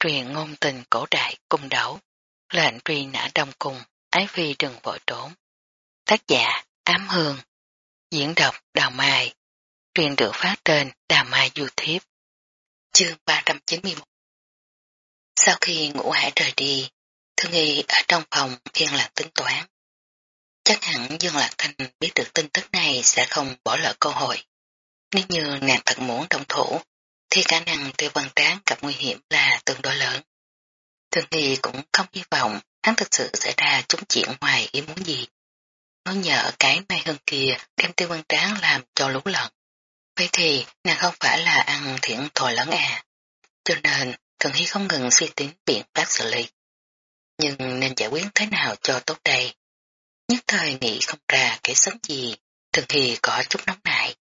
truyền ngôn tình cổ đại cung đấu, lệnh truy nã đông cung, ái phi đừng vội trốn. Tác giả Ám Hương, diễn đọc Đào Mai, truyền được phát trên Đào Mai YouTube. Chương 391 Sau khi ngủ hải rời đi, Thương Nghi ở trong phòng yên lặng tính toán. Chắc hẳn Dương Lạc Thanh biết được tin tức này sẽ không bỏ lỡ cơ hội. Nếu như nàng thật muốn đồng thủ, thì khả năng tiêu văn tráng gặp nguy hiểm là tương đối lớn. Thường thì cũng không hy vọng hắn thực sự xảy ra chúng chuyện ngoài ý muốn gì. Nó nhờ cái mai hơn kia đem tiêu văn tráng làm cho lũ lợn. Vậy thì nàng không phải là ăn thiện thòi lớn à. Cho nên thường hy không ngừng suy tính biện pháp xử lý. Nhưng nên giải quyết thế nào cho tốt đây? Nhất thời nghĩ không ra cái sớm gì, thường hy có chút nóng nại.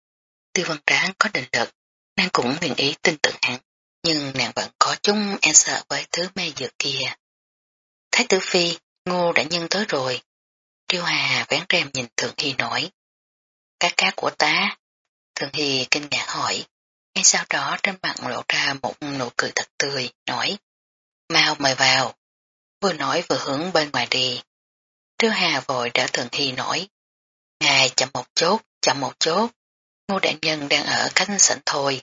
Tiêu văn tráng có định lực, nàng cũng nguyện ý tin tưởng hắn, nhưng nàng vẫn có chung e sợ với thứ mê dược kia. Thái tử phi, ngô đã nhân tới rồi. Triêu Hà vén rèm nhìn Thượng Hy nói. Cá cá của ta. Thượng Hy kinh ngạc hỏi. Ngay sau đó trên mặt lộ ra một nụ cười thật tươi, nói. Mau mời vào. Vừa nói vừa hướng bên ngoài đi. Triêu Hà vội đỡ Thượng Hy nói. Ngài chậm một chút, chậm một chút. Ngô đại nhân đang ở khách sảnh thôi.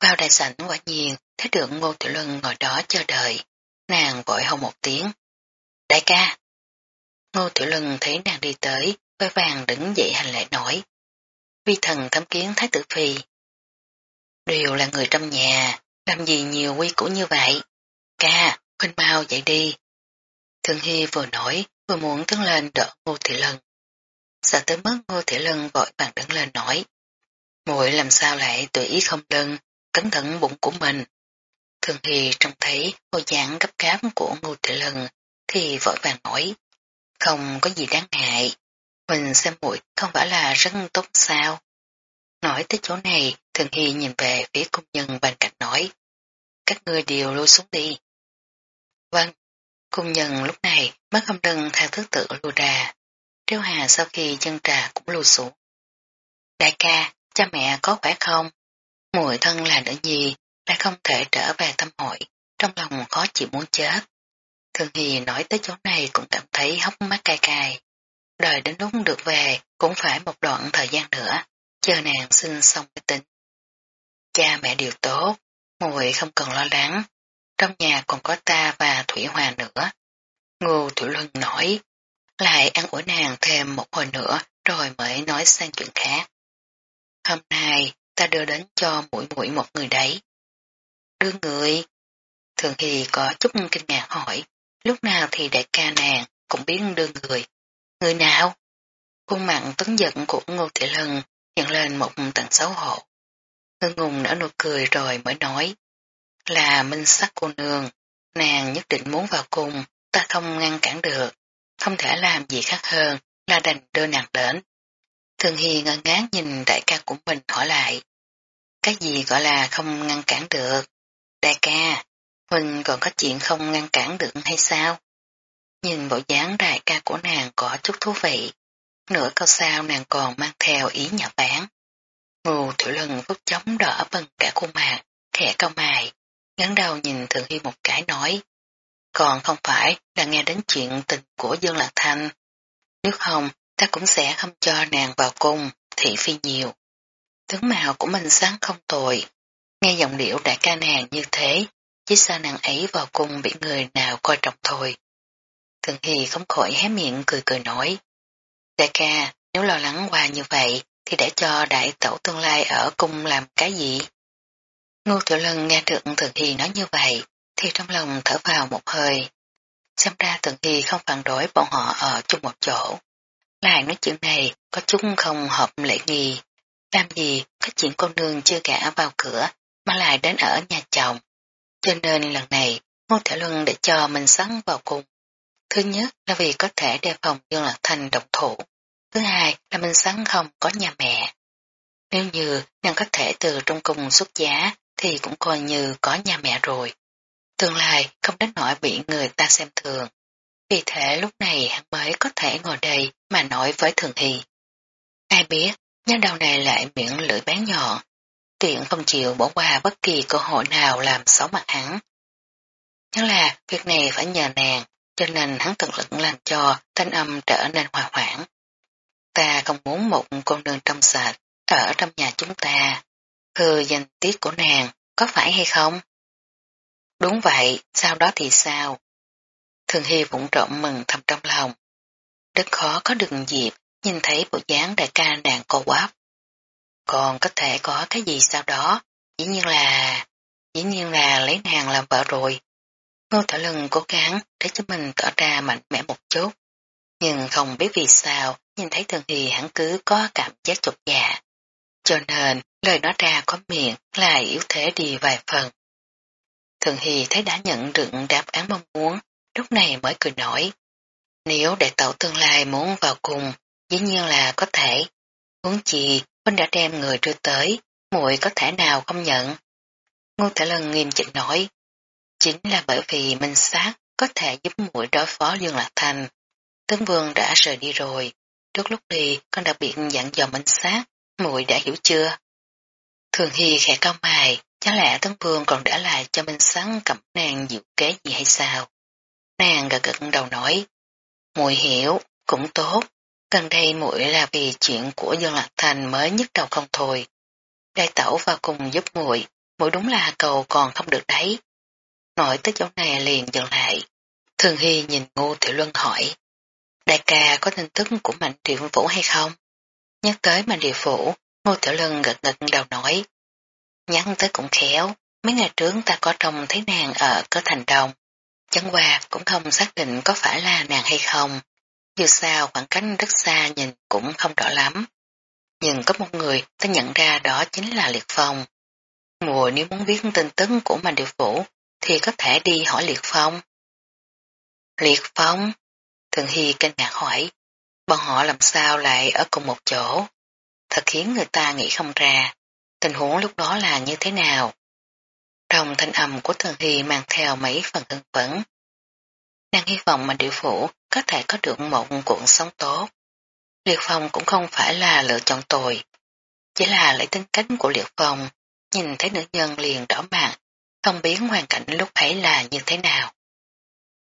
Vào đại sảnh quả nhiên, thấy được Ngô Tiểu Luân ngồi đó chờ đợi. Nàng vội hô một tiếng. Đại ca! Ngô Tiểu Luân thấy nàng đi tới, với vàng đứng dậy hành lễ nói. Vi thần thám kiến Thái tử Phi. Đều là người trong nhà, làm gì nhiều quy củ như vậy? Ca, khuyên mau dậy đi. Thường Hy vừa nổi, vừa muốn đứng lên đỡ Ngô Tiểu Lân. Sợ tới mức Ngô Tiểu Lân vội vàng đứng lên nói. muội làm sao lại tùy ý không lưng, cẩn thận bụng của mình. Thường Hy trông thấy bộ dạng gấp gáp của Ngô Thị Lân thì vội vàng nói. Không có gì đáng ngại. Mình xem muội không phải là rất tốt sao. Nói tới chỗ này, Thường Hy nhìn về phía công nhân bên cạnh nói. Các ngươi đều lui xuống đi. Vâng, công nhân lúc này mất không đừng theo thứ tự lưu ra. Triêu Hà sau khi chân trà cũng lùi xuống. Đại ca, cha mẹ có khỏe không? Mùi thân là nữ nhi, lại không thể trở về tâm hội, trong lòng khó chịu muốn chết. Thường Hì nói tới chỗ này cũng cảm thấy hốc mắt cay cay. Đời đến lúc được về cũng phải một đoạn thời gian nữa, chờ nàng sinh xong cái tính. Cha mẹ đều tốt, mùi không cần lo lắng, trong nhà còn có ta và Thủy Hòa nữa. Ngô Thủy Luân nói, lại ăn ủi nàng thêm một hồi nữa rồi mới nói sang chuyện khác. Hôm nay ta đưa đến cho mũi mũi một người đấy. Đưa người. Thường thì có chút kinh ngạc hỏi, lúc nào thì đại ca nàng cũng biết đưa người. Người nào? Khuôn mặt tấn giận của Ngô Thị Lân nhận lên một tầng xấu hổ. Ngưng ngùng nở nụ cười rồi mới nói, là minh sắc cô nương, nàng nhất định muốn vào cung, ta không ngăn cản được không thể làm gì khác hơn là đành đưa nàng đến. Thường Hi ngơ ngán nhìn đại ca của mình hỏi lại. Cái gì gọi là không ngăn cản được? Đại ca, huynh còn có chuyện không ngăn cản được hay sao? Nhìn bộ dáng đại ca của nàng có chút thú vị. Nửa câu sau nàng còn mang theo ý nhỏ bán. Ngô Tiểu Lân phút chóng đỏ bần cả khuôn mặt, khẽ cao mài, ngắn đầu nhìn Thường Hi một cái nói. Còn không phải là nghe đến chuyện tình của Dương Lạc Thanh. Nếu không, ta cũng sẽ không cho nàng vào cung, thị phi nhiều. Tướng mạo của mình sáng không tồi. Nghe giọng điệu đại ca nàng như thế, chỉ sao nàng ấy vào cung bị người nào coi trọng thôi. Thường Hy không khỏi hé miệng cười cười nói. Đại ca, nếu lo lắng qua như vậy, thì để cho đại tẩu tương lai ở cung làm cái gì? Ngô Tiểu Lân nghe được Thường Hy nói như vậy, thì trong lòng thở vào một hơi. Xem ra Thường Hy không phản đối bọn họ ở chung một chỗ. Lại nói chuyện này có chúng không hợp lễ nghi. Làm gì có chuyện con nương chưa gã vào cửa mà lại đến ở nhà chồng. Cho nên lần này Ngô Thể Luân để cho mình sắn vào cùng. Thứ nhất là vì có thể đề phòng Dương Lạc Thành độc thủ. Thứ hai là mình sắn không có nhà mẹ. Nếu như nàng có thể từ trong cung xuất giá thì cũng coi như có nhà mẹ rồi. Tương lai không đến nỗi bị người ta xem thường. Vì thế lúc này hắn mới có thể ngồi đây mà nói với Thường Hy. Ai biết, nhá đầu này lại miệng lưỡi bán nhọn. Tiện không chịu bỏ qua bất kỳ cơ hội nào làm xấu mặt hắn. nhưng là việc này phải nhờ nàng, cho nên hắn tận lực làm cho thanh âm trở nên hòa hoãn. Ta không muốn một con đường trong sạch ở trong nhà chúng ta. Hư danh tiết của nàng, có phải hay không? Đúng vậy, sau đó thì sao? Thường Hy vụng trộm mừng thầm trong lòng. Rất khó có được dịp nhìn thấy bộ dáng đại ca nàng cô quáp. Còn có thể có cái gì sau đó, dĩ nhiên là, dĩ nhiên là lấy nàng làm vợ rồi. Ngô Thở Lân cố gắng để cho mình tỏ ra mạnh mẽ một chút, nhưng không biết vì sao nhìn thấy Thường Hy hắn cứ có cảm giác chột dạ. Cho nên lời nói ra có miệng lại yếu thế đi vài phần. Thường Hy thấy đã nhận được đáp án mong muốn, lúc này mới cười nổi. Nếu đại tẩu tương lai muốn vào cùng, dĩ nhiên là có thể. huống chi, Huynh đã đem người đưa tới, muội có thể nào không nhận. Ngô Thể Lân nghiêm chỉnh nói, chính là bởi vì minh sát có thể giúp muội đối phó Dương Lạc Thành. Tướng Vương đã rời đi rồi, trước lúc đi con đặc biệt dặn dò minh sát, muội đã hiểu chưa? Thường Hy khẽ cao mày, Chắc lẽ Tấn Vương còn để lại cho Minh Sắn cầm nàng diệu kế gì hay sao? Nàng gật gật đầu nói, muội hiểu, cũng tốt, gần đây muội là vì chuyện của dương lạc thành mới nhức đầu không thôi. Đại tẩu vào cùng giúp muội, muội đúng là cầu còn không được đấy. Nói tới chỗ này liền dừng lại. Thường Hy nhìn Ngô Tiểu Luân hỏi, đại ca có tin tức của Mạnh Triệu Vũ hay không? Nhắc tới Mạnh Địa Phủ, Ngô Tiểu luân gật gật đầu nói, Nhắn tới cũng khéo, mấy ngày trước ta có trông thấy nàng ở cơ thành đồng. Chẳng qua cũng không xác định có phải là nàng hay không. Dù sao, khoảng cách rất xa nhìn cũng không rõ lắm. Nhưng có một người ta nhận ra đó chính là Liệt Phong. Mùa nếu muốn biết tin tức của Mạnh Điều Phủ thì có thể đi hỏi Liệt Phong. Liệt Phong? Thường Hy kinh ngạc hỏi. Bọn họ làm sao lại ở cùng một chỗ? Thật khiến người ta nghĩ không ra. Tình huống lúc đó là như thế nào? Trong thanh âm của Thường Hy mang theo mấy phần hưng phấn. Nàng hy vọng mà địa phủ có thể có được một cuộn sống tốt. Liệt Phong cũng không phải là lựa chọn tồi. Chỉ là lấy tính cách của Liệt Phong, nhìn thấy nữ nhân liền đỏ mặt, không biết hoàn cảnh lúc ấy là như thế nào.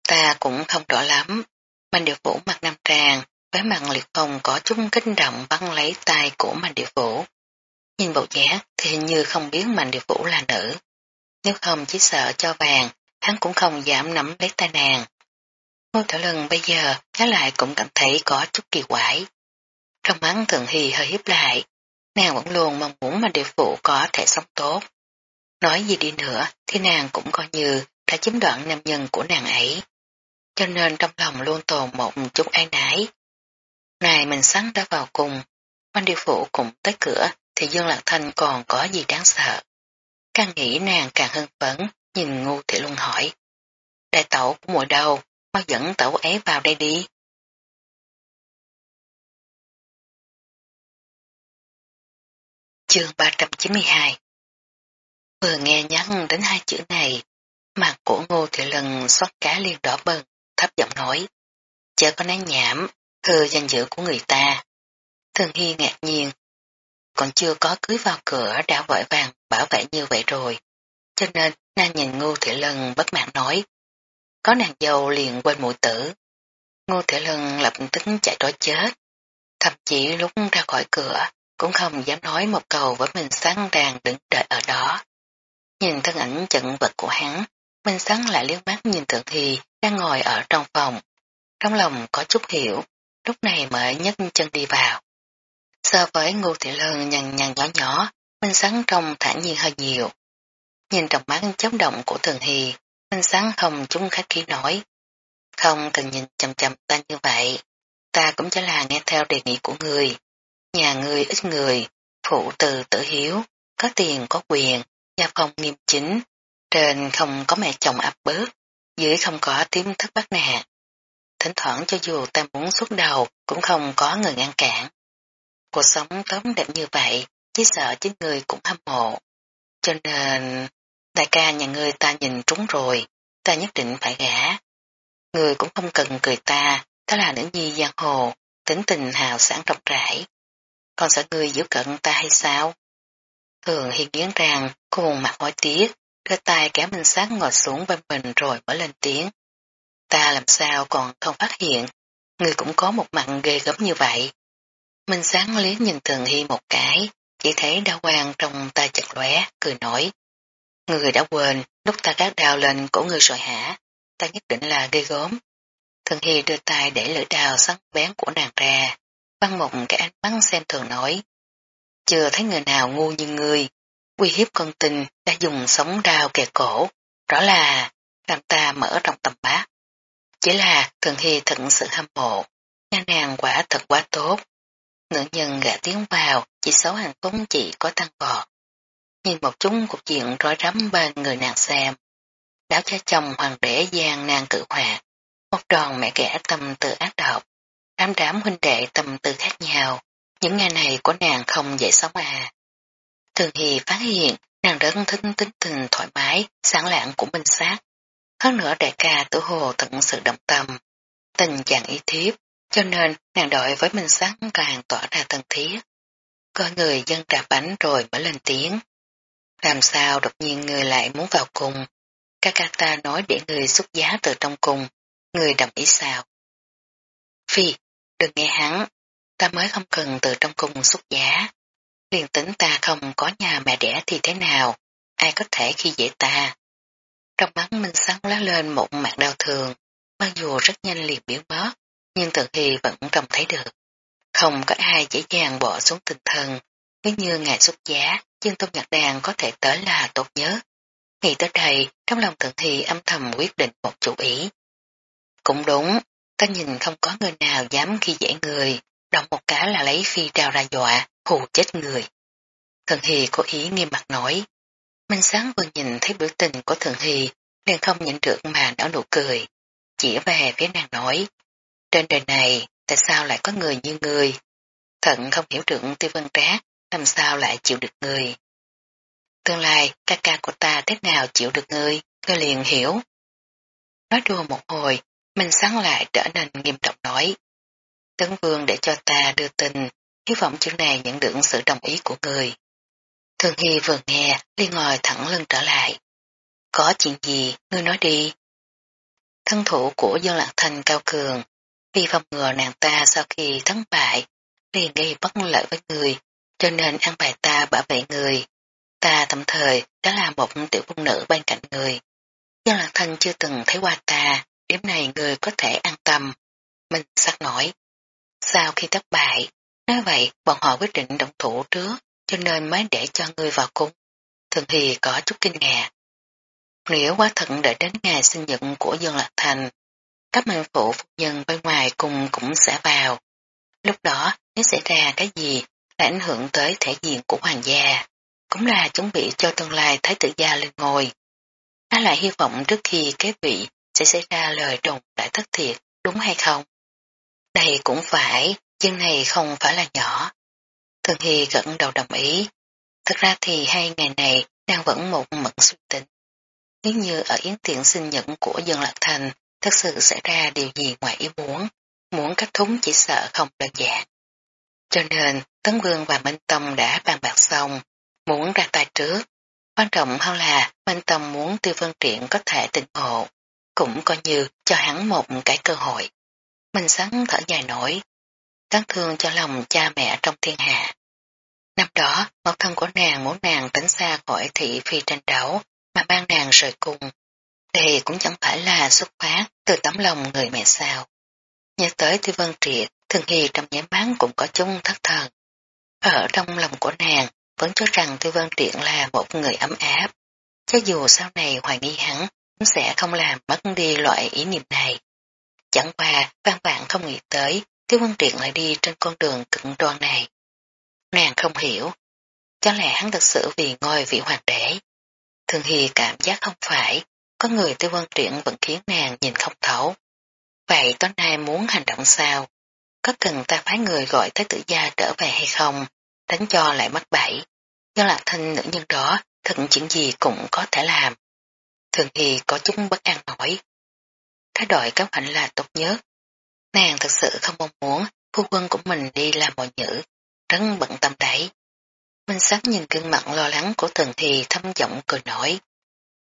Ta cũng không rõ lắm, Mạnh Điệu Vũ mặt nam tràng, với mặt Liệt Phong có chút kinh động bắn lấy tay của Mạnh Điệu Vũ. Nhìn bộ dáng thì hình như không biết Mạnh Điệp Vũ là nữ. Nếu không chỉ sợ cho vàng, hắn cũng không dám nắm lấy tay nàng. Ngô Thảo Lân bây giờ nhớ lại cũng cảm thấy có chút kỳ quái. Trong mắt Thượng Hy hơi hiếp lại, nàng vẫn luôn mong muốn mà địa phụ có thể sống tốt. Nói gì đi nữa thì nàng cũng coi như đã chiếm đoạn nam nhân của nàng ấy. Cho nên trong lòng luôn tồn một chút ai nái. Này mình sáng đã vào cùng, Mạnh điều phụ cũng tới cửa thì Dương Lạc Thanh còn có gì đáng sợ. Càng nghĩ nàng càng hưng phấn, nhìn ngu thị luân hỏi. Đại tẩu của mùa đâu, mau dẫn tẩu ấy vào đây đi. Chương 392 Vừa nghe nhắn đến hai chữ này, mặt của ngô thị lần xót cá liền đỏ bừng, thấp giọng nói. Chớ có nói nhảm, hư danh dự của người ta. Thường Hy ngạc nhiên, còn chưa có cưới vào cửa đã vội vàng bảo vệ như vậy rồi. Cho nên nàng nhìn Ngô Thị lần bất mãn nói. Có nàng dâu liền quên mũi tử. Ngô Thể Lân lập tức chạy trối chết. Thậm chí lúc ra khỏi cửa cũng không dám nói một câu với mình sáng đang đứng đợi ở đó. Nhìn thân ảnh trận vật của hắn, Minh Sáng lại liếc mắt nhìn Thượng Hy đang ngồi ở trong phòng. Trong lòng có chút hiểu, lúc này mới nhấc chân đi vào. So với ngô thị lân nhằn nhằn nhỏ nhỏ, Minh Sáng trông thản nhiên hơn nhiều. Nhìn trong mắt chớp động của Thường Hy, Ánh Sáng hồng chúng khách khí nói. Không cần nhìn chầm chầm ta như vậy, ta cũng chỉ là nghe theo đề nghị của người. Nhà người ít người, phụ từ tử hiếu, có tiền có quyền, gia phong nghiêm chính, trên không có mẹ chồng áp bớt, dưới không có tiếng thất bắt nạt. Thỉnh thoảng cho dù ta muốn xuất đầu cũng không có người ngăn cản. Cuộc sống tốt đẹp như vậy, chỉ sợ chính người cũng hâm mộ. Cho nên, đại ca nhà ngươi ta nhìn trúng rồi, ta nhất định phải gả. Người cũng không cần cười ta, ta là nữ nhi giang hồ, tính tình hào sản rộng rãi. Còn sợ ngươi giữ cận ta hay sao? Thường hiện kiến rằng cô buồn mặt hối tiếc, đưa tay kéo Minh Sát ngồi xuống bên mình rồi mới lên tiếng. Ta làm sao còn không phát hiện, người cũng có một mặt ghê gớm như vậy. Minh Sáng liếc nhìn Thường Hy một cái, chỉ thấy đau quang trong tay chật lóe, cười nói. Người đã quên, lúc ta gác đào lên cổ người rồi hả, ta nhất định là gây gốm. Thường Hy đưa tay để lưỡi đào sắc bén của nàng ra, băng một cái ánh mắt xem thường nói. Chưa thấy người nào ngu như người, uy hiếp con tình đã dùng sống đào kề cổ, rõ là làm ta mở trong tầm bát. Chỉ là Thường Hy thật sự hâm mộ, nha nàng quả thật quá tốt. Nữ nhân gã tiếng vào, chỉ xấu hàng phúc chỉ có tăng vọt. Nhìn một chút cuộc chuyện rối rắm bên người nàng xem. Đáo cha chồng hoàng đế gian nàng cử hoạt, một tròn mẹ kẻ tâm tư ác độc, đám đám huynh đệ tâm tư khác nhau, những ngày này của nàng không dễ sống à. Thường Hy phát hiện nàng rất thích tính tình thoải mái, sáng lạng của minh sát. Hơn nữa đại ca tử hồ tận sự động tâm, tình chàng ý thiếp, cho nên nàng đội với minh sát càng tỏa ra thân thiết. Coi người dân trà bánh rồi mới lên tiếng. Làm sao đột nhiên người lại muốn vào cùng? Kakata nói để người xuất giá từ trong cùng, người đồng ý sao? Phi, đừng nghe hắn, ta mới không cần từ trong cung xuất giá. Liền tính ta không có nhà mẹ đẻ thì thế nào, ai có thể khi dễ ta. Trong mắt Minh Sáng lá lên một mặt đau thường, mặc dù rất nhanh liền biến mất, nhưng từ khi vẫn trông thấy được. Không có ai dễ dàng bỏ xuống tinh thần, nếu như ngài xuất giá, dương tông nhạc đàn có thể tới là tốt nhớ. Nghĩ tới đây, trong lòng thượng thì âm thầm quyết định một chủ ý. Cũng đúng, ta nhìn không có người nào dám khi dễ người, động một cái là lấy phi trao ra dọa, hù chết người. Thượng Hì có ý nghiêm mặt nói. Minh sáng vừa nhìn thấy biểu tình của Thượng Hì, nên không nhịn được mà nở nụ cười. Chỉ về phía nàng nói. Trên đời này, tại sao lại có người như người? Thận không hiểu được tiêu vân trác, làm sao lại chịu được người. Tương lai, ca ca của ta thế nào chịu được người, ngươi liền hiểu. Nói đùa một hồi, mình sáng lại trở nên nghiêm trọng nói. Tấn vương để cho ta đưa tin, hy vọng chuyện này nhận được sự đồng ý của người. Thường Hy vừa nghe, liền ngồi thẳng lưng trở lại. Có chuyện gì, ngươi nói đi. Thân thủ của dân lạc thanh cao cường, vì phòng ngừa nàng ta sau khi thắng bại, liền gây bất lợi với người, cho nên ăn bài ta bảo vệ người. Ta tạm thời đã là một tiểu công nữ bên cạnh người. Nhưng lạc thân chưa từng thấy qua ta, điểm này người có thể an tâm. Mình sắc nổi. Sau khi thất bại, nói vậy bọn họ quyết định động thủ trước, cho nên mới để cho người vào cung. Thường thì có chút kinh ngạc. Nghĩa quá thận đợi đến ngày sinh nhật của Dương Lạc Thành, các mạng phụ phụ nhân bên ngoài cùng cũng sẽ vào. Lúc đó, nếu xảy ra cái gì ảnh hưởng tới thể diện của hoàng gia, cũng là chuẩn bị cho tương lai thái tử gia lên ngôi. Nó lại hy vọng trước khi kế vị sẽ xảy ra lời đồn đại thất thiệt, đúng hay không? Đây cũng phải, chương này không phải là nhỏ. Thường Hy gật đầu đồng ý. Thật ra thì hai ngày này đang vẫn một mẫn suy tính. Nếu như ở yến tiện sinh nhật của dân lạc thành thật sự xảy ra điều gì ngoài ý muốn, muốn cách thúng chỉ sợ không đơn giản. Cho nên Tấn Vương và Minh Tông đã bàn bạc xong, muốn ra tay trước. Quan trọng hơn là Minh Tông muốn tiêu vân triện có thể tình hộ, cũng coi như cho hắn một cái cơ hội. Mình sắn thở dài nổi, đáng thương cho lòng cha mẹ trong thiên hạ. Năm đó, mẫu thân của nàng muốn nàng tránh xa khỏi thị phi tranh đấu, mà ban nàng rời cung. Đây cũng chẳng phải là xuất phát từ tấm lòng người mẹ sao. Nhớ tới Tiêu Vân Triệt, Thường Hy trong nháy bán cũng có chung thất thần. Ở trong lòng của nàng, vẫn cho rằng Tiêu văn Triệt là một người ấm áp. Cho dù sau này hoài nghi hắn, cũng sẽ không làm mất đi loại ý niệm này. Chẳng qua, văn bạn không nghĩ tới, Tiêu Văn Triệt lại đi trên con đường cực đoan này. Nàng không hiểu, chẳng lẽ hắn thật sự vì ngôi vị hoàng đế. Thường Hy cảm giác không phải, có người Tiêu Văn Triệt vẫn khiến nàng nhìn không thấu. Vậy tối nay muốn hành động sao? Có cần ta phái người gọi tới tử gia trở về hay không? Đánh cho lại mắc bẫy. Do lạc thanh nữ nhân đó, thật chuyện gì cũng có thể làm. Thường thì có chút bất an nổi. Thái đội cấp hạnh là tốt nhất. Nàng thật sự không mong muốn phu quân của mình đi làm mọi nhữ, rất bận tâm đấy. Minh sắc nhìn gương mặt lo lắng của thần thì thâm giọng cười nổi.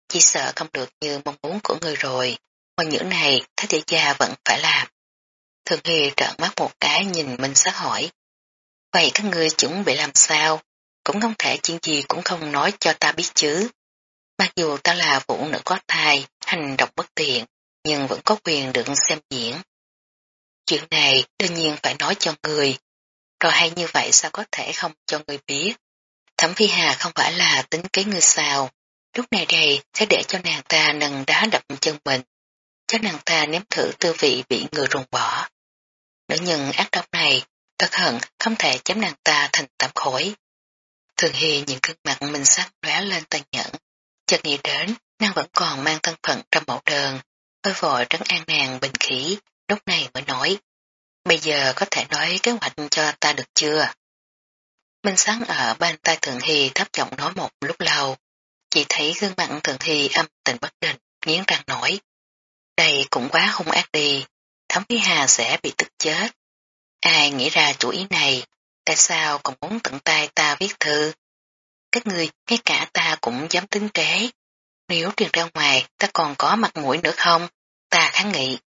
chỉ sợ không được như mong muốn của người rồi, mọi nhữ này thái tử gia vẫn phải làm. Thường Hy trợn mắt một cái nhìn Minh Sắc hỏi. Vậy các ngươi chuẩn bị làm sao? Cũng không thể chuyện gì cũng không nói cho ta biết chứ. Mặc dù ta là phụ nữ có thai, hành động bất tiện, nhưng vẫn có quyền được xem diễn. Chuyện này đương nhiên phải nói cho người. Rồi hay như vậy sao có thể không cho người biết? Thẩm Phi Hà không phải là tính kế người sao. Lúc này đây sẽ để cho nàng ta nâng đá đập chân mình. Cho nàng ta nếm thử tư vị bị người ruồng bỏ. Nữ nhân ác độc này, thật hận không thể chém nàng ta thành tạm khối. Thường Hy nhìn gương mặt mình sắc lóe lên tàn nhẫn. Chợt nghĩ đến, nàng vẫn còn mang thân phận trong mẫu đơn, hơi vội trấn an nàng bình khí, lúc này mới nói. Bây giờ có thể nói kế hoạch cho ta được chưa? Minh sáng ở bên tai Thượng Hy thấp giọng nói một lúc lâu, chỉ thấy gương mặt Thượng Hy âm tình bất định, nghiến răng nổi. Đây cũng quá hung ác đi, Thẩm Phi Hà sẽ bị tức chết. Ai nghĩ ra chủ ý này, tại sao còn muốn tận tay ta viết thư? Các người, ngay cả ta cũng dám tính kế. Nếu truyền ra ngoài, ta còn có mặt mũi nữa không? Ta kháng nghị.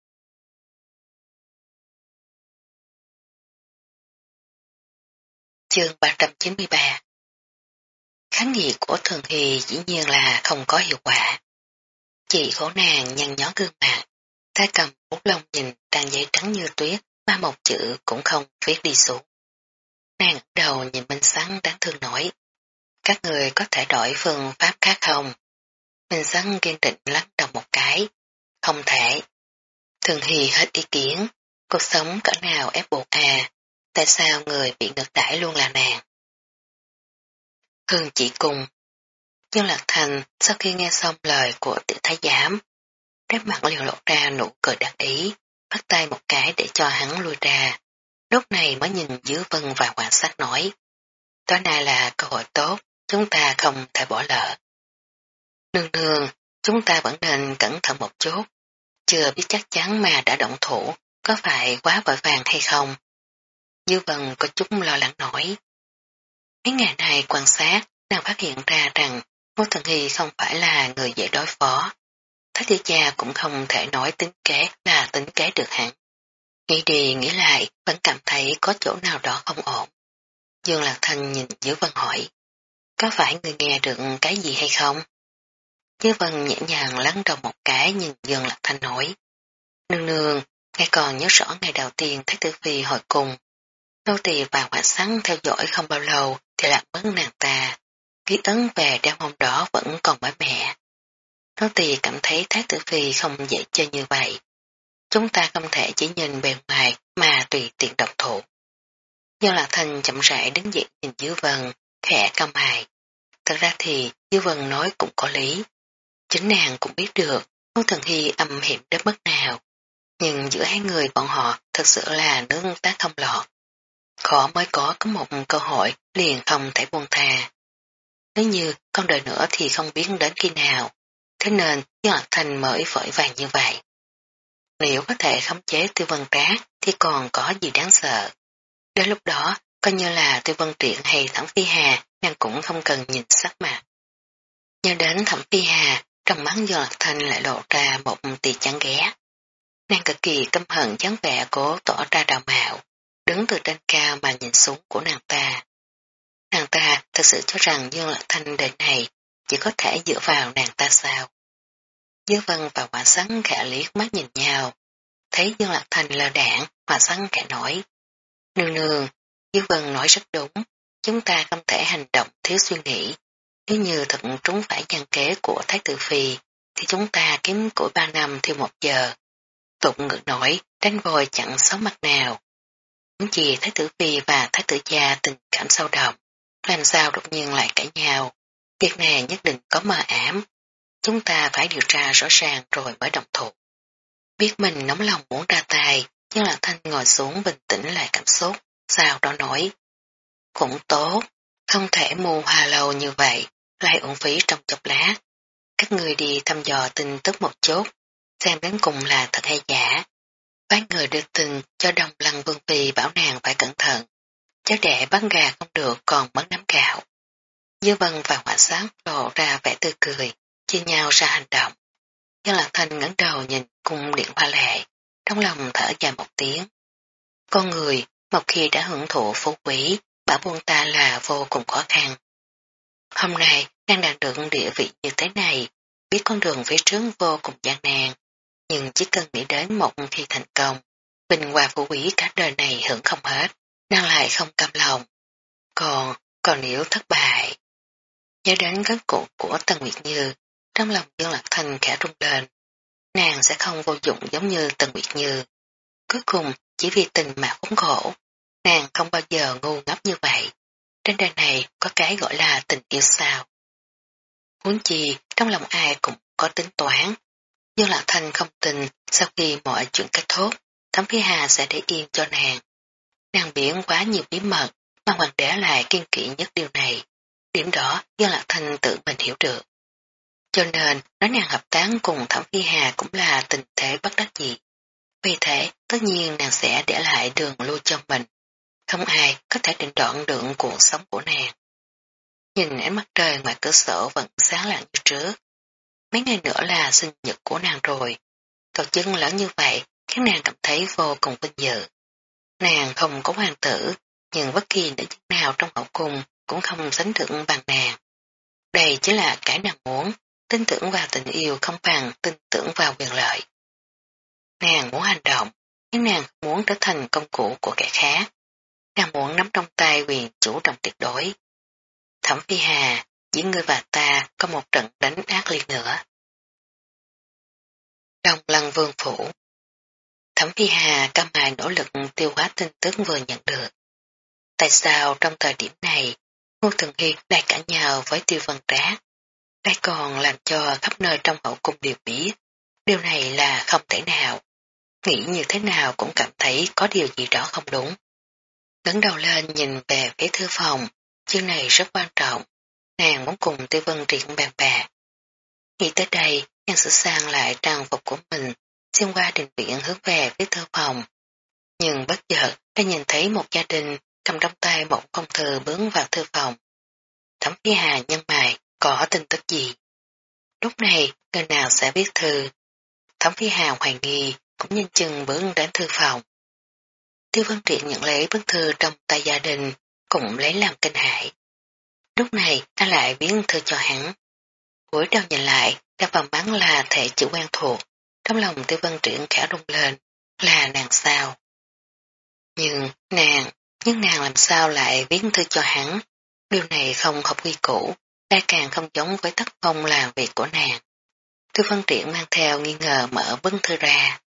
Chương 393 Kháng nghị của Thường Hì dĩ nhiên là không có hiệu quả. Chị khổ nàng nhăn nhó gương mặt, tay cầm bút lông nhìn trang giấy trắng như tuyết mà một chữ cũng không viết đi xuống. Nàng đầu nhìn Minh Sáng đáng thương nổi. Các người có thể đổi phương pháp khác không? Minh Sáng kiên định lắc đầu một cái. Không thể. Thường hì hết ý kiến. Cuộc sống cỡ nào ép buộc à? Tại sao người bị ngược đãi luôn là nàng? Hương chỉ cùng. Nhưng Lạc Thành sau khi nghe xong lời của tiểu thái giám, Đáp mặt liền lộ ra nụ cười đặc ý, bắt tay một cái để cho hắn lui ra. Lúc này mới nhìn dưới vân và quan sát nói. Tối nay là cơ hội tốt, chúng ta không thể bỏ lỡ. Nương nương, chúng ta vẫn nên cẩn thận một chút. Chưa biết chắc chắn mà đã động thủ, có phải quá vội vàng hay không? Dư vân có chút lo lắng nổi. Mấy ngày này quan sát, nàng phát hiện ra rằng Ngô Thần Hy không phải là người dễ đối phó. Thái tử cha cũng không thể nói tính kế là tính kế được hẳn. Nghĩ đi nghĩ lại vẫn cảm thấy có chỗ nào đó không ổn. Dương Lạc Thanh nhìn Dư Vân hỏi, có phải người nghe được cái gì hay không? Dư Vân nhẹ nhàng lắng đầu một cái nhìn Dương Lạc Thanh nói, nương nương, ngay còn nhớ rõ ngày đầu tiên Thái tử Phi hồi cùng. Nô tỳ và quả sáng theo dõi không bao lâu thì lạc mất nàng ta. Ký ấn về đêm hôm đó vẫn còn mới mẹ nó thì cảm thấy Thái tử Phi không dễ chơi như vậy. Chúng ta không thể chỉ nhìn bề ngoài mà tùy tiện độc thủ. Do lạc thành chậm rãi đứng dậy nhìn Dư Vân, khẽ căm hài. Thật ra thì Dư Vân nói cũng có lý. Chính nàng cũng biết được Ngô Thần Hy âm hiểm đến mức nào. Nhưng giữa hai người bọn họ thật sự là nướng tác không lọt. Khó mới có có một cơ hội liền không thể buông tha Nếu như con đời nữa thì không biết đến khi nào. Thế nên lạc Thành mới vội vàng như vậy. Nếu có thể khống chế tiêu vân trá thì còn có gì đáng sợ. Đến lúc đó, coi như là tiêu vân triển hay thẩm phi hà, nàng cũng không cần nhìn sắc mặt. Nhớ đến thẩm phi hà, trong mắt Ngọc Thành lại lộ ra một tì chán ghé. Nàng cực kỳ căm hận chán vẻ cố tỏ ra đào mạo, đứng từ trên cao mà nhìn xuống của nàng ta. Nàng ta thật sự cho rằng Dương Lạc Thanh đời này chỉ có thể dựa vào nàng ta sao. Dương Vân và Hòa Sắn khẽ liếc mắt nhìn nhau, thấy Dương Lạc Thành lờ đạn, Hòa Sắn khẽ nói. Nương nương, Dương Vân nói rất đúng, chúng ta không thể hành động thiếu suy nghĩ. Nếu như thật trúng phải gian kế của Thái Tử Phi, thì chúng ta kiếm củi ba năm thiêu một giờ. Tụng ngược nổi, đánh vòi chẳng xấu mặt nào. Những gì Thái Tử Phi và Thái Tử Gia tình cảm sâu đậm, làm sao đột nhiên lại cãi nhau. Việc này nhất định có mờ ám. Chúng ta phải điều tra rõ ràng rồi mới đồng thủ. Biết mình nóng lòng muốn ra tay, nhưng là Thanh ngồi xuống bình tĩnh lại cảm xúc, sao đó nói. Cũng tốt, không thể mù hòa lâu như vậy, lại uổng phí trong chốc lát. Các người đi thăm dò tin tức một chút, xem đến cùng là thật hay giả. Phái người đưa tin cho đồng lăng vương phi bảo nàng phải cẩn thận, chứ để bắn gà không được còn bắn nắm gạo. Dư vân và họa sáng lộ ra vẻ tươi cười, chia nhau ra hành động. Nhân Lạc Thanh ngẩng đầu nhìn cung điện hoa lệ, trong lòng thở dài một tiếng. Con người, một khi đã hưởng thụ phú quý, bảo buông ta là vô cùng khó khăn. Hôm nay, đang đạt được địa vị như thế này, biết con đường phía trước vô cùng gian nan, nhưng chỉ cần nghĩ đến một khi thành công, bình hòa phú quý cả đời này hưởng không hết, đang lại không cam lòng. Còn, còn nếu thất bại, nhớ đến kết cụ của Tần Nguyệt Như, trong lòng Dương Lạc Thành khẽ rung lên, nàng sẽ không vô dụng giống như Tần Nguyệt Như. Cuối cùng, chỉ vì tình mà khốn khổ, nàng không bao giờ ngu ngốc như vậy. Trên đời này có cái gọi là tình yêu sao. Muốn chi, trong lòng ai cũng có tính toán. Dương Lạc thành không tin sau khi mọi chuyện kết thúc, Thẩm Phi Hà sẽ để yên cho nàng. Nàng biển quá nhiều bí mật, mà hoàng đế lại kiên kỵ nhất điều này. Điểm đó Dương Lạc thành tự mình hiểu được. Cho nên, nói nàng hợp tán cùng Thẩm Phi Hà cũng là tình thế bất đắc dĩ. Vì thế, tất nhiên nàng sẽ để lại đường lui cho mình. Không ai có thể định đoạn được cuộc sống của nàng. Nhìn ánh mắt trời ngoài cửa sổ vẫn sáng lạng như trước. Mấy ngày nữa là sinh nhật của nàng rồi. Cầu chân lớn như vậy khiến nàng cảm thấy vô cùng vinh dự. Nàng không có hoàng tử, nhưng bất kỳ nữ chức nào trong hậu cung cũng không sánh được bằng nàng. Đây chỉ là cái nàng muốn, tin tưởng vào tình yêu không bằng tin tưởng vào quyền lợi. Nàng muốn hành động, nhưng nàng muốn trở thành công cụ của kẻ khác. Nàng muốn nắm trong tay quyền chủ động tuyệt đối. Thẩm Phi Hà, giữa ngươi và ta có một trận đánh ác liệt nữa. Trong lăng vương phủ, Thẩm Phi Hà cam hài nỗ lực tiêu hóa tin tức vừa nhận được. Tại sao trong thời điểm này, Ngô Thường Hiên lại cả nhau với tiêu Văn trác? Đây còn làm cho khắp nơi trong hậu cung đều biết. Điều này là không thể nào. Nghĩ như thế nào cũng cảm thấy có điều gì đó không đúng. Ngấn đầu lên nhìn về phía thư phòng, chương này rất quan trọng. Nàng muốn cùng Tiêu Vân Triển bàn bạc. Nghĩ tới đây, nàng sửa sang lại trang phục của mình, xuyên qua đình viện hướng về phía thư phòng. Nhưng bất chợt đã nhìn thấy một gia đình cầm trong tay một công thư bướng vào thư phòng. Thẩm Phi Hà nhân mày, có tin tức gì? Lúc này, người nào sẽ viết thư? Thẩm Phi hào hoài nghi, cũng nhìn chừng bước đến thư phòng. Tiêu văn Triện nhận lấy bức thư trong tay gia đình, cũng lấy làm kinh hại. Lúc này, ta lại viết thư cho hắn. Cuối đầu nhìn lại, đã vào bắn là thể chữ quen thuộc. Trong lòng Tiêu văn triển khẽ rung lên, là nàng sao? Nhưng, nàng, nhưng nàng làm sao lại viết thư cho hắn? Điều này không hợp quy củ, ta càng không giống với tất công làm việc của nàng. Thư phân triển mang theo nghi ngờ mở bức thư ra.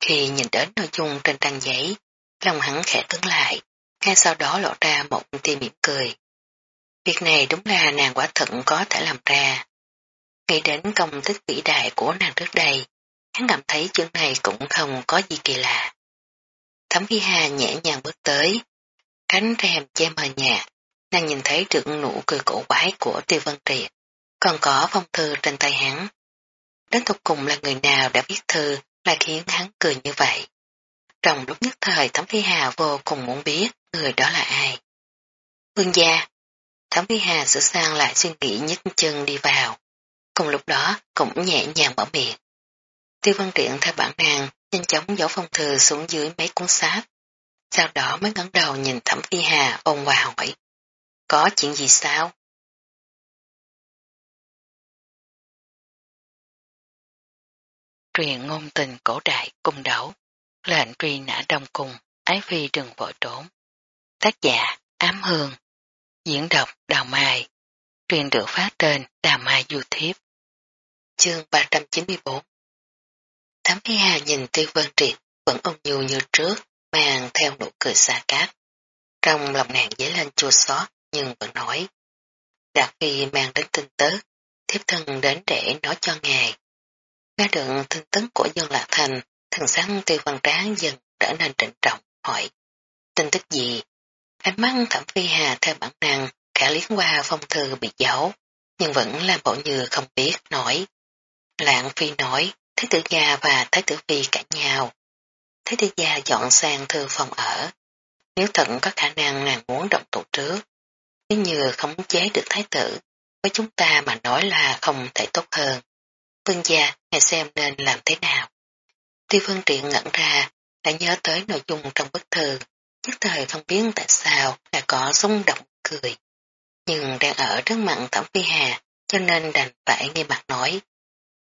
Khi nhìn đến nội dung trên trang giấy, lòng hắn khẽ cứng lại, ngay sau đó lộ ra một tia mỉm cười. Việc này đúng là nàng quả thận có thể làm ra. Nghĩ đến công tích vĩ đại của nàng trước đây, hắn cảm thấy chuyện này cũng không có gì kỳ lạ. Thẩm Vi Hà nhẹ nhàng bước tới, cánh rèm che mờ nhạt, nàng nhìn thấy được nụ cười cổ quái của Tiêu Vân Triệt, còn có phong thư trên tay hắn. Đến tục cùng là người nào đã viết thư lại khiến hắn cười như vậy. Trong lúc nhất thời Thẩm Phi Hà vô cùng muốn biết người đó là ai. Vương gia, Thẩm Phi Hà sửa sang lại suy nghĩ nhích chân đi vào. Cùng lúc đó cũng nhẹ nhàng mở miệng. Tiêu văn triện theo bản năng nhanh chóng giấu phong thư xuống dưới mấy cuốn sách. Sau đó mới ngẩng đầu nhìn Thẩm Phi Hà ôn hòa hỏi. Có chuyện gì sao? Truyền ngôn tình cổ đại cung đấu lệnh truy nã đông cung, ái phi đừng vội trốn. Tác giả Ám Hương, diễn đọc Đào Mai, truyền được phát trên Đào Mai YouTube. Chương 394 Thám Phi Hà nhìn Tiêu Vân Triệt vẫn ung nhu như trước, mang theo nụ cười xa cát. Trong lòng nàng dấy lên chua xót nhưng vẫn nói. đặc Phi mang đến tin tức, thiếp thân đến để nói cho ngài. Nghe được tin tức của dân Lạc Thành, Thần sáng tiêu văn tráng dần trở nên trịnh trọng, hỏi. Tin tức gì? Ánh mắt thẩm phi hà theo bản năng, cả liếc qua phong thư bị giấu, nhưng vẫn làm bộ như không biết, nói. Lạng phi nói, Thái tử gia và Thái tử phi cãi nhau. Thái tử gia dọn sang thư phòng ở. Nếu thật có khả năng nàng muốn động thủ trước, nếu như khống chế được thái tử, với chúng ta mà nói là không thể tốt hơn. Vương gia, ngài xem nên làm thế nào. Tiêu vương Triện ngẩn ra, đã nhớ tới nội dung trong bức thư, nhất thời không biết tại sao lại có rung động cười. Nhưng đang ở trước mặt Thẩm Phi Hà, cho nên đành phải nghe mặt nói.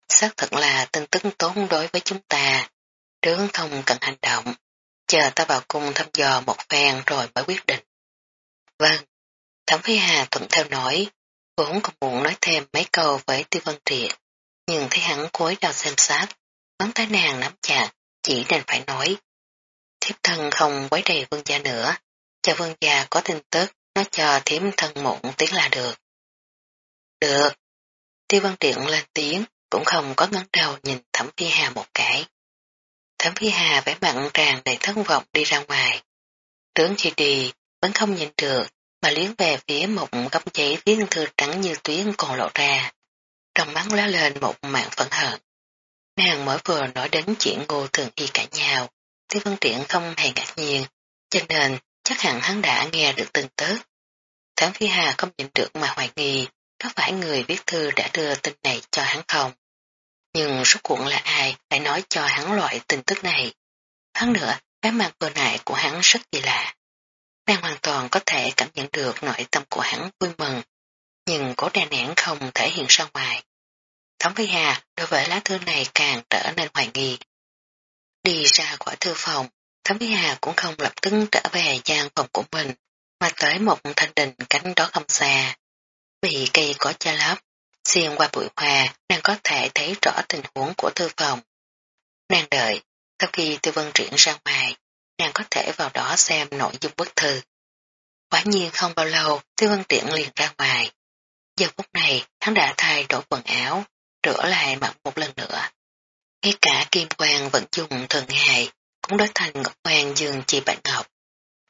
Xác thật là tin tức tốn đối với chúng ta, trướng không cần hành động, chờ ta vào cung thăm dò một phen rồi mới quyết định. Vâng, Thẩm Phi Hà thuận theo nói, vốn còn muốn nói thêm mấy câu với Tiêu Văn Triệt, nhưng thấy hắn cúi đầu xem sát, ngón tay nàng nắm chặt, chỉ nên phải nói. Thiếp thân không quấy đầy vương gia nữa, cho vương gia có tin tức, nó cho thiếm thân một tiếng là được. Được. Tiêu văn Triệt lên tiếng, cũng không có ngấn đầu nhìn Thẩm Phi Hà một cái. Thẩm Phi Hà vẻ mặn tràn đầy thất vọng đi ra ngoài. Tướng khi đi, vẫn không nhìn được, mà liếng về phía một góc giấy viết thư trắng như tuyến còn lộ ra. Trong mắt lá lên một mạng phẫn hận. Nàng mới vừa nói đến chuyện ngô thường y cả nhau, Tiêu Văn Triển không hề ngạc nhiên, cho nên chắc hẳn hắn đã nghe được tin tức. Thắng Phi Hà không nhận được mà hoài nghi, có phải người viết thư đã đưa tin này cho hắn không? Nhưng rốt cuộc là ai lại nói cho hắn loại tin tức này? Hắn nữa, cái mặt vừa này của hắn rất kỳ lạ. Nàng hoàn toàn có thể cảm nhận được nội tâm của hắn vui mừng, nhưng cố đè nén không thể hiện ra ngoài. Thống Vi Hà đối với lá thư này càng trở nên hoài nghi. Đi ra khỏi thư phòng, Thống Vi Hà cũng không lập tức trở về gian phòng của mình, mà tới một thanh đình cánh đó không xa. Vì cây có che lấp, xuyên qua bụi hoa, nàng có thể thấy rõ tình huống của thư phòng. Nàng đợi, sau khi tư vân triển ra ngoài, nàng có thể vào đó xem nội dung bức thư. Quả nhiên không bao lâu, tiêu văn tiễn liền ra ngoài. Giờ phút này, hắn đã thay đổi quần áo, rửa lại mặt một lần nữa. Ngay cả kim quang vẫn dùng thường ngày, cũng đối thành ngọc quang dường chi bạch ngọc.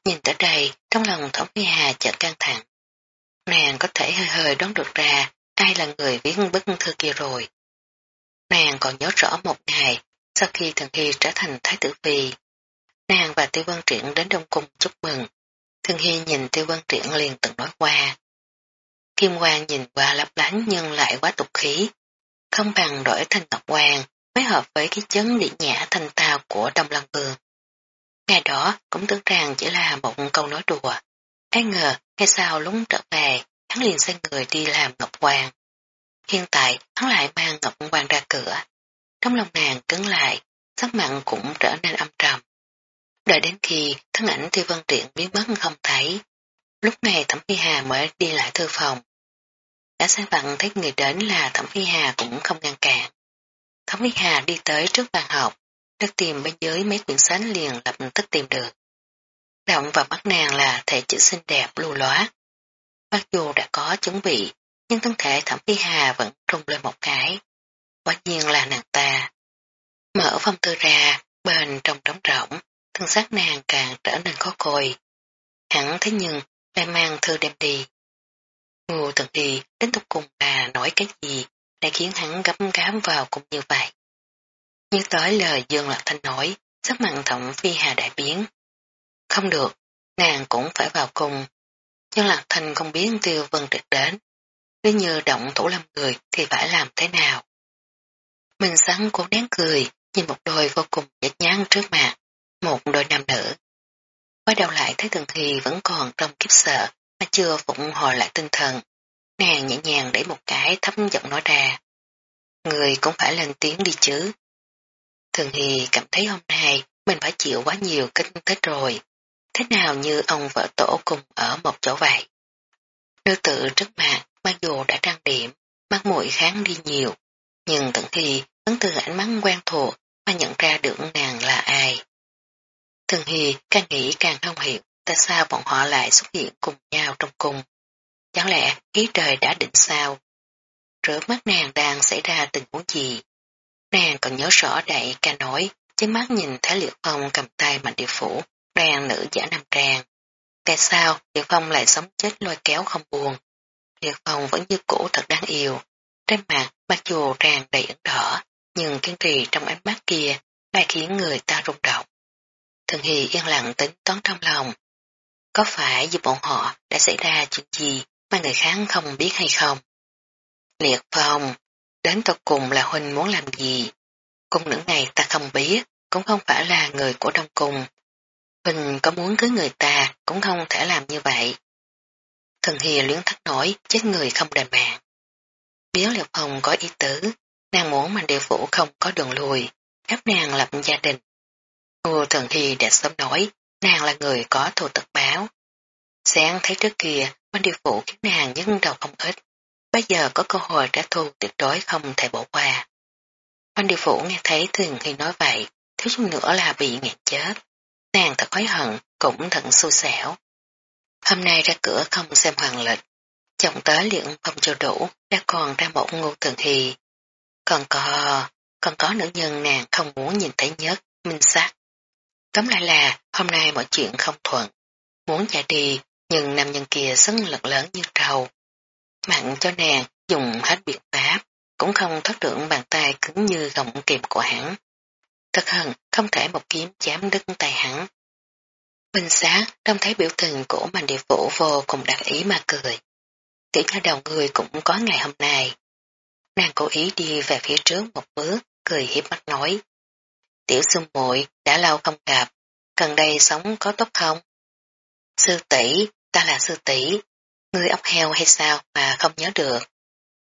Nhìn tới đây, trong lòng Thổng Phi Hà chợt căng thẳng. Nàng có thể hơi hơi đoán được ra ai là người viết bức thư kia rồi. Nàng còn nhớ rõ một ngày, sau khi thần Hy trở thành Thái tử Phi, nàng và Tiêu Vân Triển đến Đông Cung chúc mừng. Thương Hy nhìn Tiêu Vân Triển liền từng nói qua. Kim Quang nhìn qua lấp lánh nhưng lại quá tục khí, không bằng đổi thành ngọc Quang mới hợp với cái chấn địa nhã thanh tao của Đông Lăng Vương. Ngày đó cũng tưởng rằng chỉ là một câu nói đùa. Ai ngờ, ngay sau lúc trở về, hắn liền sai người đi làm ngọc Quang. Hiện tại, hắn lại mang ngọc Quang ra cửa. Trong lòng nàng cứng lại, sắc mặn cũng trở nên âm trầm. Đợi đến khi thân ảnh Tiêu Vân Triện biến mất không thấy, lúc này Thẩm Phi Hà mới đi lại thư phòng. Đã sáng vặn thấy người đến là Thẩm Phi Hà cũng không ngăn cản. Thẩm Phi Hà đi tới trước bàn học, đã tìm bên dưới mấy quyển sách liền lập tức tìm được. Động vào mắt nàng là thể chữ xinh đẹp lưu lóa. Mặc dù đã có chuẩn bị, nhưng thân thể Thẩm Phi Hà vẫn rung lên một cái. Quả nhiên là nàng ta. Mở phong thư ra, bên trong trống rỗng, thân xác nàng càng trở nên khó coi. Hẳn thế nhưng lại mang thư đem đi. Ngô Tần Đi đến tục cùng bà nói cái gì lại khiến hắn gấm gám vào cũng như vậy. Như tới lời Dương Lạc Thanh nói, sắc mặn thẩm phi hà đại biến. Không được, nàng cũng phải vào cùng. Dương Lạc Thanh không biết tiêu vân trực đến. Nếu như động thủ làm người thì phải làm thế nào? Mình sắn cố nén cười, nhìn một đôi vô cùng dễ nhán trước mặt, một đôi nam nữ. Quay đầu lại thấy Thường thì vẫn còn trong kiếp sợ, mà chưa phụng hồi lại tinh thần. Nàng nhẹ nhàng để một cái thấm giọng nói ra. Người cũng phải lên tiếng đi chứ. Thường thì cảm thấy hôm nay mình phải chịu quá nhiều kinh tế rồi. Thế nào như ông vợ tổ cùng ở một chỗ vậy? Nữ tự trước mặt, mặc dù đã trang điểm, mắt mũi kháng đi nhiều, nhưng Thường thì vẫn từ ánh mắt quen thuộc mà nhận ra được nàng là ai. Thường Hy càng nghĩ càng không hiểu tại sao bọn họ lại xuất hiện cùng nhau trong cung. Chẳng lẽ ý trời đã định sao? Rửa mắt nàng đang xảy ra tình huống gì? Nàng còn nhớ rõ đại ca nói, chứ mắt nhìn thấy Liệt Phong cầm tay mạnh địa phủ, đang nữ giả nam trang. Tại sao Liệt Phong lại sống chết lôi kéo không buồn? Liệt Phong vẫn như cũ thật đáng yêu. Trên mặt, mặc dù tràn đầy ẩn đỏ, nhưng kiên trì trong ánh mắt kia lại khiến người ta rung động. Thường Hy yên lặng tính toán trong lòng. Có phải vì bọn họ đã xảy ra chuyện gì mà người khác không biết hay không? Liệt phong, đến tộc cùng là huynh muốn làm gì? Cung nữ này ta không biết, cũng không phải là người của Đông Cung. Huynh có muốn cưới người ta cũng không thể làm như vậy. Thần Hì luyến thắt nổi, chết người không đền mạng. Biếu Liệt Phong có ý tứ, nàng muốn mà địa phủ không có đường lùi, ép nàng lập gia đình. Ngô Thần Hy đã sớm nói, nàng là người có thù tật báo. Sáng thấy trước kia, mạnh điều phủ khiến nàng nhưng đầu không ít. Bây giờ có cơ hội trả thù tuyệt đối không thể bỏ qua. Mạnh điều phủ nghe thấy Thần Hy nói vậy, thiếu chút nữa là bị nghẹn chết. Nàng thật hối hận, cũng thật xui xẻo. Hôm nay ra cửa không xem hoàng lịch, chồng tới liền không cho đủ, đã còn ra một ngô thường Hy. Còn có, còn có nữ nhân nàng không muốn nhìn thấy nhất, minh sát Tóm lại là hôm nay mọi chuyện không thuận. Muốn chạy đi, nhưng nam nhân kia sức lực lớn như trâu. Mặn cho nàng dùng hết biện pháp, cũng không thoát được bàn tay cứng như gọng kìm của hắn. Thật hận, không thể một kiếm chém đứt tay hắn. Bình sáng, trông thấy biểu tình của mạnh địa phủ vô cùng đặc ý mà cười. Tiểu nha đầu người cũng có ngày hôm nay. Nàng cố ý đi về phía trước một bước, cười hiếp mắt nói. Tiểu sư muội đã lâu không gặp, gần đây sống có tốt không? Sư tỷ, ta là sư tỷ, ngươi ốc heo hay sao mà không nhớ được.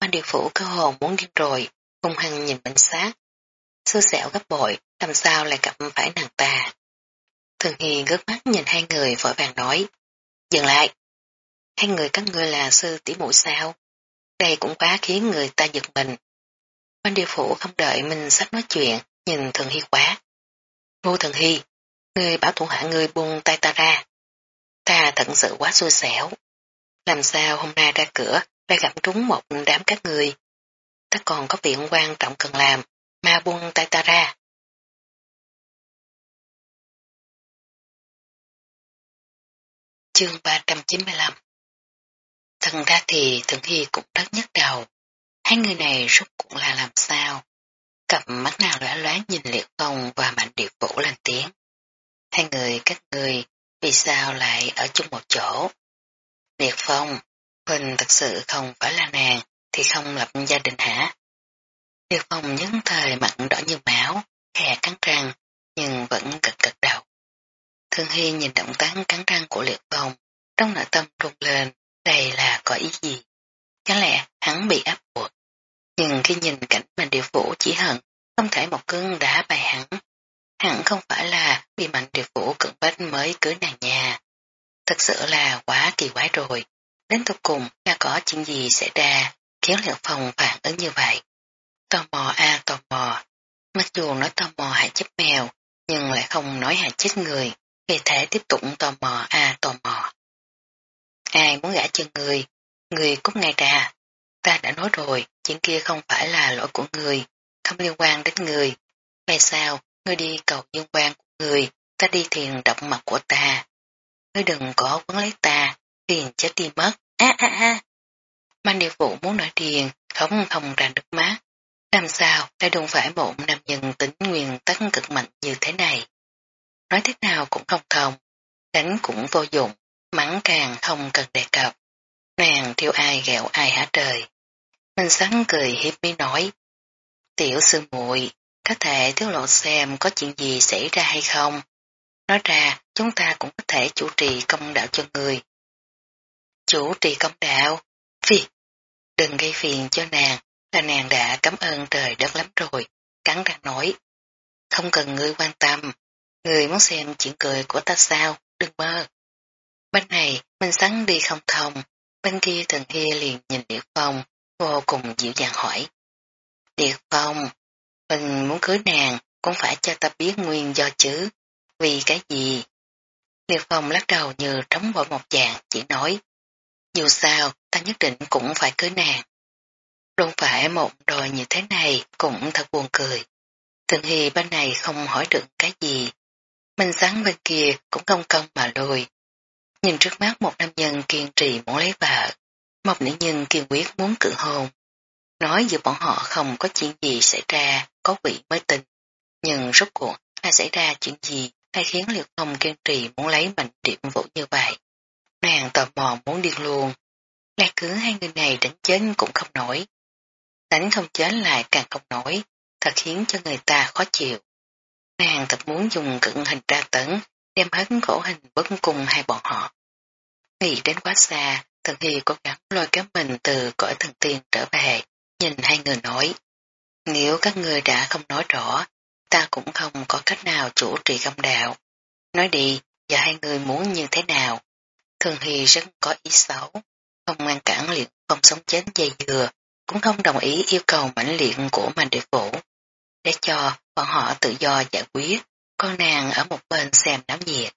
Mạnh điều phủ cơ hồ muốn điên rồi, hung hăng nhìn bệnh sát. Sư sẹo gấp bội, làm sao lại gặp phải nàng ta. Thường Hi ngước mắt nhìn hai người vội vàng nói. Dừng lại. Hai người các ngươi là sư tỷ muội sao? Đây cũng quá khiến người ta giật mình. Quan điều phủ không đợi mình sắp nói chuyện, nhìn Thường hy quá. Ngô Thường hy, ngươi bảo thủ hạ ngươi buông tay ta ra. Ta thật sự quá xui xẻo. Làm sao hôm nay ra cửa lại gặp trúng một đám các người. Ta còn có việc quan trọng cần làm, mà buông tay ta ra. Chương 395 Thật ra thì Thường Hy cũng rất nhức đầu. Hai người này rút cũng là làm sao. Cặp mắt nào lóe lóe nhìn liệt phong và mạnh điệp vũ lên tiếng. Hai người các người vì sao lại ở chung một chỗ. Liệt phong, Huỳnh thật sự không phải là nàng thì không lập gia đình hả? Liệt phong nhấn thời mặn đỏ như máu, khè cắn răng nhưng vẫn cực cực đầu. Thương Hy nhìn động tác cắn răng của liệt phong, trong nội tâm rung lên, đây là có ý gì? Có lẽ hắn bị áp buộc. Nhưng khi nhìn cảnh mà điều vũ chỉ hận, không thể một cưng đá bài hẳn, hẳn không phải là bị mạnh điều vũ cưỡng bách mới cưới nàng nhà. Thật sự là quá kỳ quái rồi. Đến cuối cùng là có chuyện gì xảy ra khiến liệu phòng phản ứng như vậy. Tò mò a à, tò mò. Mặc dù nói tò mò hại chết mèo, nhưng lại không nói hại chết người. Vì thế tiếp tục tò mò a à, tò mò. Ai muốn gã chân người, người cút ngay ra. Ta đã nói rồi, chuyện kia không phải là lỗi của người, không liên quan đến người. Về sao, ngươi đi cầu liên quan của người, ta đi thiền động mặt của ta. Ngươi đừng có quấn lấy ta, thiền chết đi mất. a a a Mang điều vụ muốn nói điền, không không ra nước mắt. Làm sao lại đụng phải một nam nhân tính nguyên tắc cực mạnh như thế này? Nói thế nào cũng không thông, đánh cũng vô dụng, mắng càng không cần đề cập. Nàng thiêu ai gẹo ai hả trời. Minh sắn cười hiếp mi nói. Tiểu sư muội có thể tiết lộ xem có chuyện gì xảy ra hay không. Nói ra, chúng ta cũng có thể chủ trì công đạo cho người. Chủ trì công đạo? Phi! Đừng gây phiền cho nàng, là nàng đã cảm ơn trời đất lắm rồi, cắn răng nói. Không cần ngươi quan tâm, Người muốn xem chuyện cười của ta sao, đừng mơ. Bên này, mình Sắn đi không thông, bên kia thần hia liền nhìn địa Phong, vô cùng dịu dàng hỏi. Điệt Phong, mình muốn cưới nàng, cũng phải cho ta biết nguyên do chứ, vì cái gì? Điệt Phong lắc đầu như trống bỏ một dạng, chỉ nói. Dù sao, ta nhất định cũng phải cưới nàng. Luôn phải một đòi như thế này cũng thật buồn cười. Thường Hy bên này không hỏi được cái gì, Minh sáng bên kia cũng công công mà lùi. Nhìn trước mắt một nam nhân kiên trì muốn lấy vợ, một nữ nhân kiên quyết muốn cự hôn. Nói giữa bọn họ không có chuyện gì xảy ra, có vị mới tin. Nhưng rốt cuộc ai xảy ra chuyện gì hay khiến liệt phong kiên trì muốn lấy mạnh điểm vũ như vậy. Nàng tò mò muốn điên luôn. Lại cứ hai người này đánh chết cũng không nổi. đánh không chết lại càng không nổi, thật khiến cho người ta khó chịu. Nàng thật muốn dùng cận hình ra tấn, đem hết khổ hình bất cùng hai bọn họ. Nghĩ đến quá xa, thần hy cố gắng lôi kéo mình từ cõi thần tiên trở về, nhìn hai người nói. Nếu các người đã không nói rõ, ta cũng không có cách nào chủ trì công đạo. Nói đi, giờ hai người muốn như thế nào? Thường Hy rất có ý xấu, không ngăn cản liệt không sống chết dây dừa, cũng không đồng ý yêu cầu mãnh liệt của mạnh địa phủ. Để cho bọn họ tự do giải quyết, con nàng ở một bên xem náo nhiệt.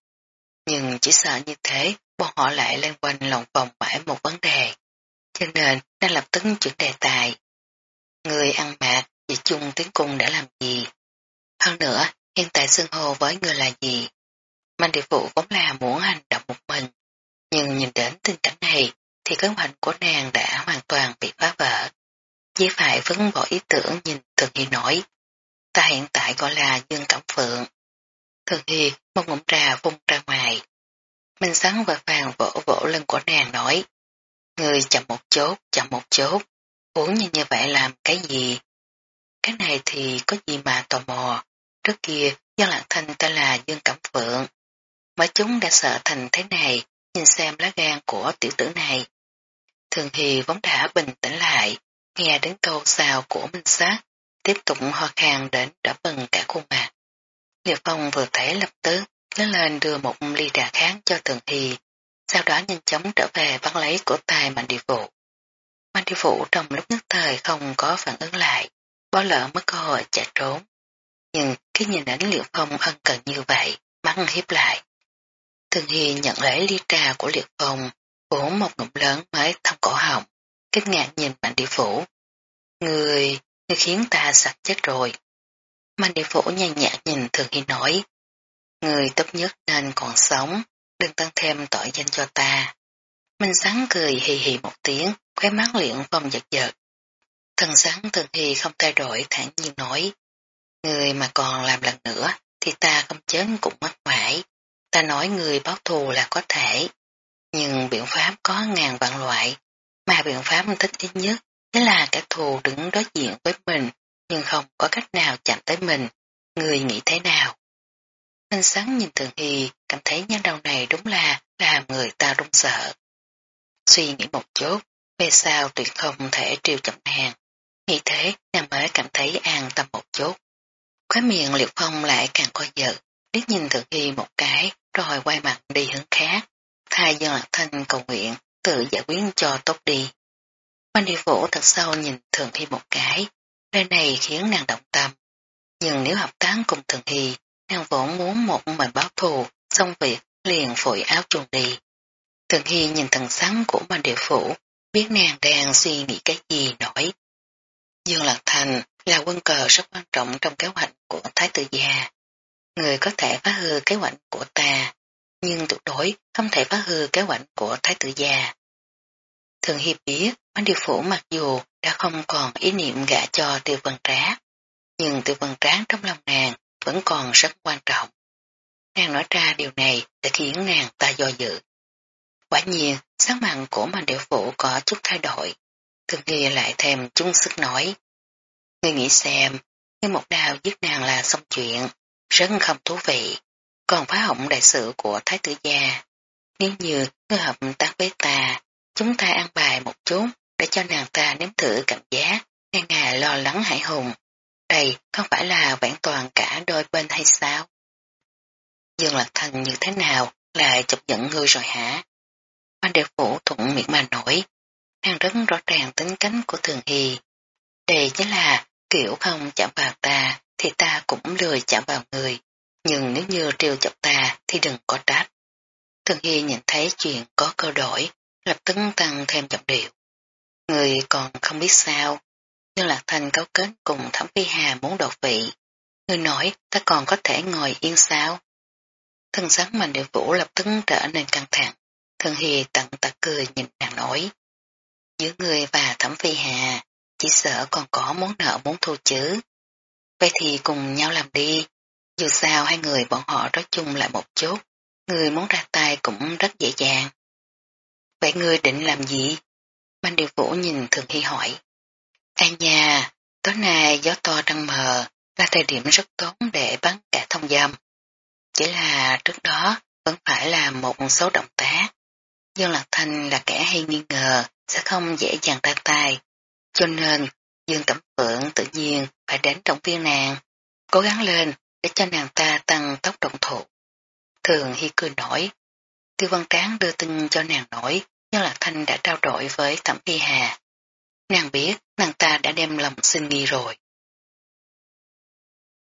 Nhưng chỉ sợ như thế, bọn họ lại lên quanh lòng vòng mãi một vấn đề. Cho nên, đang lập tức chuyển đề tài. Người ăn mạc, về chung tiếng cung đã làm gì? Hơn nữa, hiện tại xưng hô với người là gì? Mạnh địa phụ vốn là muốn hành động một mình. Nhưng nhìn đến tình cảnh này, thì kế hoạch của nàng đã hoàn toàn bị phá vỡ. Chỉ phải vấn bỏ ý tưởng nhìn Thường Hy nổi. Ta hiện tại gọi là Dương Cẩm Phượng. Thường Hy một ngụm trà vung ra ngoài. Minh Sắn và Phàng vỗ vỗ lưng của nàng nói. Người chậm một chốt, chậm một chốt. Uống như như vậy làm cái gì? Cái này thì có gì mà tò mò. Trước kia, dân lạc thanh ta là Dương Cẩm Phượng. Mấy chúng đã sợ thành thế này, nhìn xem lá gan của tiểu tử này. Thường Hy vốn đã bình tĩnh lại, nghe đến câu sao của Minh Sát, tiếp tục ho khang đến đỏ bừng cả khuôn mặt. Liệt Phong vừa thấy lập tức, lớn lên đưa một ly trà kháng cho Thường Hy, sau đó nhanh chóng trở về bắt lấy cổ tay Mạnh Địa vũ Mạnh Địa vũ trong lúc nhất thời không có phản ứng lại, bỏ lỡ mất cơ hội chạy trốn. Nhưng khi nhìn ảnh Liệt Phong ân cần như vậy, mắt hiếp lại. Thường Hy nhận lấy ly trà của Liệt Phong, uống một ngụm lớn mới thông cổ họng, kinh ngạc nhìn Mạnh Địa vũ Người, người khiến ta sạch chết rồi. Mạnh Địa Phủ nhàn nhạt nhìn Thường Hy nói, người tốt nhất nên còn sống, đừng tăng thêm tội danh cho ta. Minh Sáng cười hì hì một tiếng, khóe mắt liện phong giật giật. Thần sáng Thường Hy không thay đổi thẳng nhiên nói, người mà còn làm lần nữa thì ta không chết cũng mất mãi. Ta nói người báo thù là có thể, nhưng biện pháp có ngàn vạn loại, mà biện pháp thích ít nhất chính là kẻ thù đứng đối diện với mình nhưng không có cách nào chạm tới mình. Người nghĩ thế nào? Minh sáng nhìn Thường Hy cảm thấy nhân đầu này đúng là làm người ta run sợ. Suy nghĩ một chút, về sao tuyệt không thể triều chậm hàng. Nghĩ thế, nàng mới cảm thấy an tâm một chút. khóe miệng Liệu phong lại càng coi giật, liếc nhìn Thường Hy một cái, rồi quay mặt đi hướng khác thay dân lạc thanh cầu nguyện, tự giải quyết cho tốt đi. Quan đi vũ thật sâu nhìn Thường Hy một cái, nơi này khiến nàng động tâm. Nhưng nếu hợp tác cùng Thường Hy, nàng vốn muốn một mình báo thù, xong việc liền phổi áo chuồng đi. Thường Hy nhìn thần sáng của quan địa phủ, biết nàng đang suy nghĩ cái gì nổi. Dương Lạc Thành là quân cờ rất quan trọng trong kế hoạch của Thái tử gia. Người có thể phá hư kế hoạch của ta, nhưng tuyệt đối không thể phá hư kế hoạch của thái tử gia. Thường hy biết, Quan địa Phủ mặc dù đã không còn ý niệm gả cho tiêu văn trác. nhưng tiêu Văn tráng trong lòng nàng vẫn còn rất quan trọng. Nàng nói ra điều này sẽ khiến nàng ta do dự. Quả nhiên, sắc mặt của Mạnh Điệu phụ có chút thay đổi. Thường nghi lại thêm chung sức nói. Ngươi nghĩ xem, ngươi một đào giết nàng là xong chuyện, rất không thú vị còn phá hỏng đại sự của Thái tử gia. Nếu như ngươi hợp tác với ta, chúng ta ăn bài một chút để cho nàng ta nếm thử cảm giác, nghe ngà lo lắng hải hùng. Đây không phải là vẹn toàn cả đôi bên hay sao? Dương Lạc Thành như thế nào lại chụp giận ngươi rồi hả? Quan đệ phủ thuận miệng mà nổi, nàng rất rõ ràng tính cánh của Thường Hy. Đây chính là kiểu không chạm vào ta thì ta cũng lười chạm vào người nhưng nếu như triều chọc ta thì đừng có trách. Thường Hy nhìn thấy chuyện có cơ đổi, lập tức tăng thêm giọng điệu. Người còn không biết sao, nhưng Lạc Thành cấu kết cùng Thẩm Phi Hà muốn đột vị. Người nói ta còn có thể ngồi yên sao? Thân sáng mạnh địa vũ lập tức trở nên căng thẳng. thân hì tận tật cười nhìn nàng nói. Giữa người và Thẩm Phi Hà, chỉ sợ còn có món nợ muốn thu chứ. Vậy thì cùng nhau làm đi, dù sao hai người bọn họ nói chung lại một chút, người muốn ra tay cũng rất dễ dàng. Vậy ngươi định làm gì? Mạnh điều vũ nhìn Thường Hy hỏi. Ai nhà tối nay gió to trăng mờ, là thời điểm rất tốt để bắn cả thông dâm. Chỉ là trước đó vẫn phải là một số động tác. Dương Lạc Thanh là kẻ hay nghi ngờ, sẽ không dễ dàng ta tay. Cho nên, Dương Cẩm Phượng tự nhiên phải đến động viên nàng, cố gắng lên để cho nàng ta tăng tốc động thủ. Thường Hy cười nổi. Tiêu Văn Tráng đưa tin cho nàng nổi, nhưng Lạc Thanh đã trao đổi với Thẩm Y Hà. Nàng biết nàng ta đã đem lòng xin nghi rồi.